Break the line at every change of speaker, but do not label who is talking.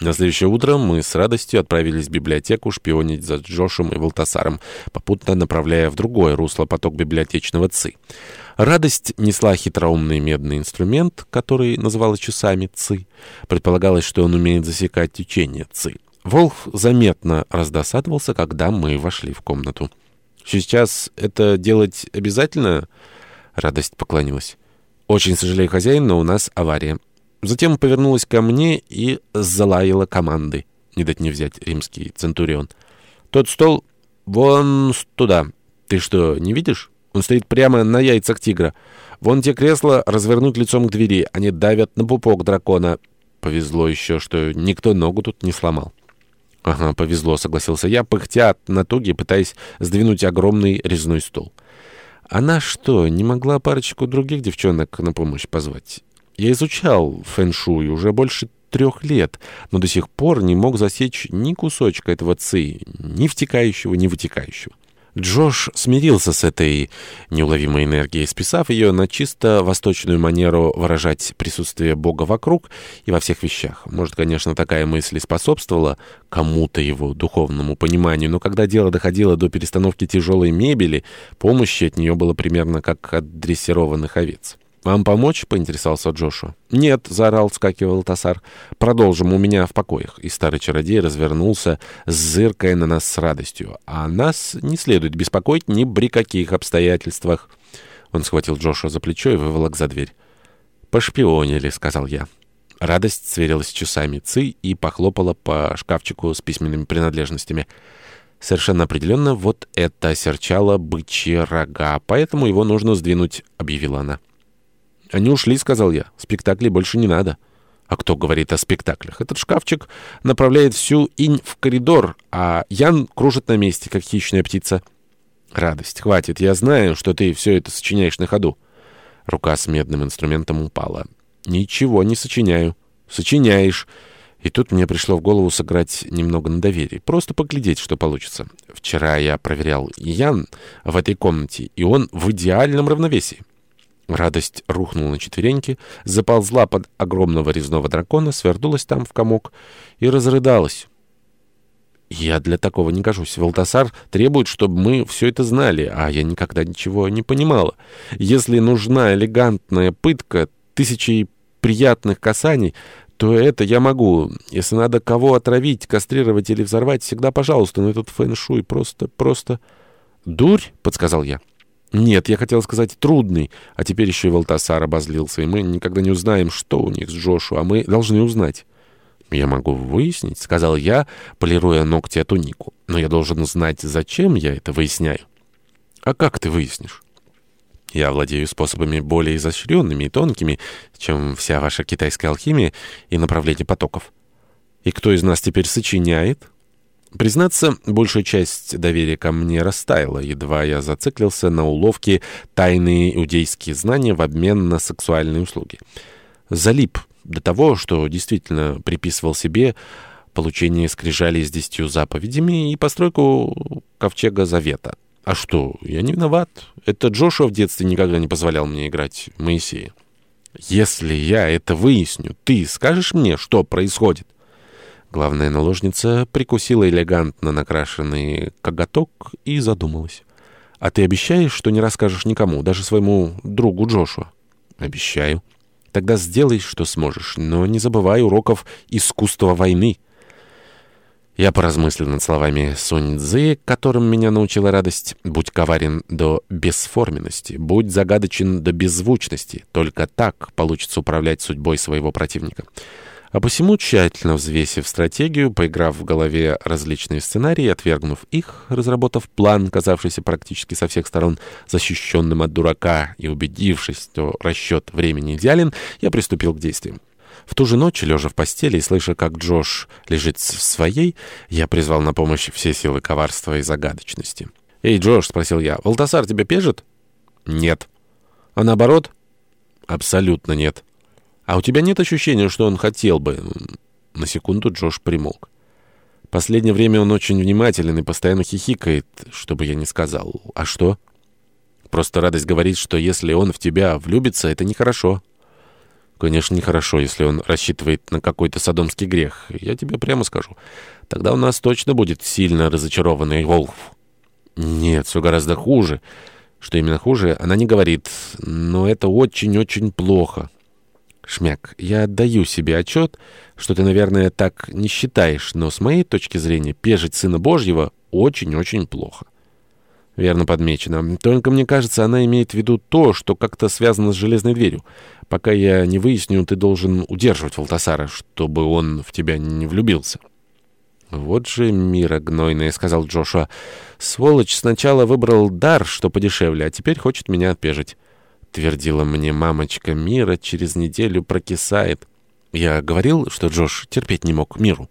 На следующее утро мы с радостью отправились в библиотеку шпионить за Джошем и Валтасаром, попутно направляя в другое русло поток библиотечного ЦИ. Радость несла хитроумный медный инструмент, который называлась часами ЦИ. Предполагалось, что он умеет засекать течение ЦИ. Волх заметно раздосадовался, когда мы вошли в комнату. «Сейчас это делать обязательно?» Радость поклонилась. «Очень сожалею, хозяин, но у нас авария». Затем повернулась ко мне и залаяла команды. Не дать не взять римский центурион. «Тот стол вон туда. Ты что, не видишь? Он стоит прямо на яйцах тигра. Вон те кресла развернуть лицом к двери. Они давят на пупок дракона. Повезло еще, что никто ногу тут не сломал». «Ага, повезло», — согласился я, пыхтя от натуги, пытаясь сдвинуть огромный резной стол. «Она что, не могла парочку других девчонок на помощь позвать?» Я изучал фэншуй уже больше трех лет, но до сих пор не мог засечь ни кусочка этого ци, ни втекающего, ни вытекающего. Джош смирился с этой неуловимой энергией, списав ее на чисто восточную манеру выражать присутствие Бога вокруг и во всех вещах. Может, конечно, такая мысль и способствовала кому-то его духовному пониманию, но когда дело доходило до перестановки тяжелой мебели, помощи от нее было примерно как от дрессированных овец. «Вам помочь?» — поинтересовался Джошуа. «Нет», — заорал, скакивал Тасар. «Продолжим у меня в покоях». И старый чародей развернулся, зыркая на нас с радостью. «А нас не следует беспокоить ни при каких обстоятельствах». Он схватил Джошуа за плечо и выволок за дверь. «Пошпионили», — сказал я. Радость сверилась с часами ЦИ и похлопала по шкафчику с письменными принадлежностями. Совершенно определенно, вот это серчало бычьи рога, поэтому его нужно сдвинуть, — объявила она. «Они ушли», — сказал я. «Спектаклей больше не надо». А кто говорит о спектаклях? Этот шкафчик направляет всю инь в коридор, а Ян кружит на месте, как хищная птица. Радость, хватит, я знаю, что ты все это сочиняешь на ходу. Рука с медным инструментом упала. Ничего не сочиняю. Сочиняешь. И тут мне пришло в голову сыграть немного на доверии. Просто поглядеть, что получится. Вчера я проверял Ян в этой комнате, и он в идеальном равновесии. Радость рухнула на четвереньки, заползла под огромного резного дракона, свернулась там в комок и разрыдалась. «Я для такого не гожусь. Валтасар требует, чтобы мы все это знали, а я никогда ничего не понимала. Если нужна элегантная пытка, тысячи приятных касаний, то это я могу. Если надо кого отравить, кастрировать или взорвать, всегда пожалуйста, но этот фэн-шуй просто, просто...» «Дурь?» — подсказал я. «Нет, я хотел сказать трудный, а теперь еще и Валтасар обозлился, и мы никогда не узнаем, что у них с Джошу, а мы должны узнать». «Я могу выяснить», — сказал я, полируя ногти от тунику. «Но я должен знать, зачем я это выясняю». «А как ты выяснишь?» «Я владею способами более изощренными и тонкими, чем вся ваша китайская алхимия и направление потоков». «И кто из нас теперь сочиняет?» Признаться, большая часть доверия ко мне растаяла, едва я зациклился на уловке тайные иудейские знания в обмен на сексуальные услуги. Залип до того, что действительно приписывал себе получение скрижалей с десятью заповедями и постройку ковчега Завета. А что, я не виноват. Это Джошуа в детстве никогда не позволял мне играть Моисея. Если я это выясню, ты скажешь мне, что происходит?» Главная наложница прикусила элегантно накрашенный коготок и задумалась. «А ты обещаешь, что не расскажешь никому, даже своему другу Джошуа?» «Обещаю». «Тогда сделай, что сможешь, но не забывай уроков искусства войны». Я поразмыслил над словами Сунь Цзы, которым меня научила радость. «Будь коварен до бесформенности, будь загадочен до беззвучности. Только так получится управлять судьбой своего противника». А посему, тщательно взвесив стратегию, поиграв в голове различные сценарии, отвергнув их, разработав план, казавшийся практически со всех сторон защищенным от дурака, и убедившись, что расчет времени идеален, я приступил к действиям. В ту же ночь, лежа в постели и слыша, как Джош лежит в своей, я призвал на помощь все силы коварства и загадочности. «Эй, Джош», — спросил я, — «Валтасар тебя пежит?» «Нет». «А наоборот?» «Абсолютно нет». «А у тебя нет ощущения, что он хотел бы...» На секунду Джош примолк. Последнее время он очень внимателен и постоянно хихикает, чтобы я не сказал. «А что?» «Просто радость говорит, что если он в тебя влюбится, это нехорошо». Конечно, нехорошо, если он рассчитывает на какой-то садомский грех. Я тебе прямо скажу. Тогда у нас точно будет сильно разочарованный Волф. Нет, все гораздо хуже. Что именно хуже, она не говорит. Но это очень-очень плохо. Шмяк, я отдаю себе отчет, что ты, наверное, так не считаешь, но с моей точки зрения пежить Сына Божьего очень-очень плохо. Верно подмечено. Только мне кажется, она имеет в виду то, что как-то связано с железной дверью. Пока я не выясню, ты должен удерживать Валтасара, чтобы он в тебя не влюбился. «Вот же мира гнойная», — сказал Джошуа. «Сволочь сначала выбрал дар, что подешевле, а теперь хочет меня отпежить». Твердила мне мамочка, мира через неделю прокисает. Я говорил, что Джош терпеть не мог миру.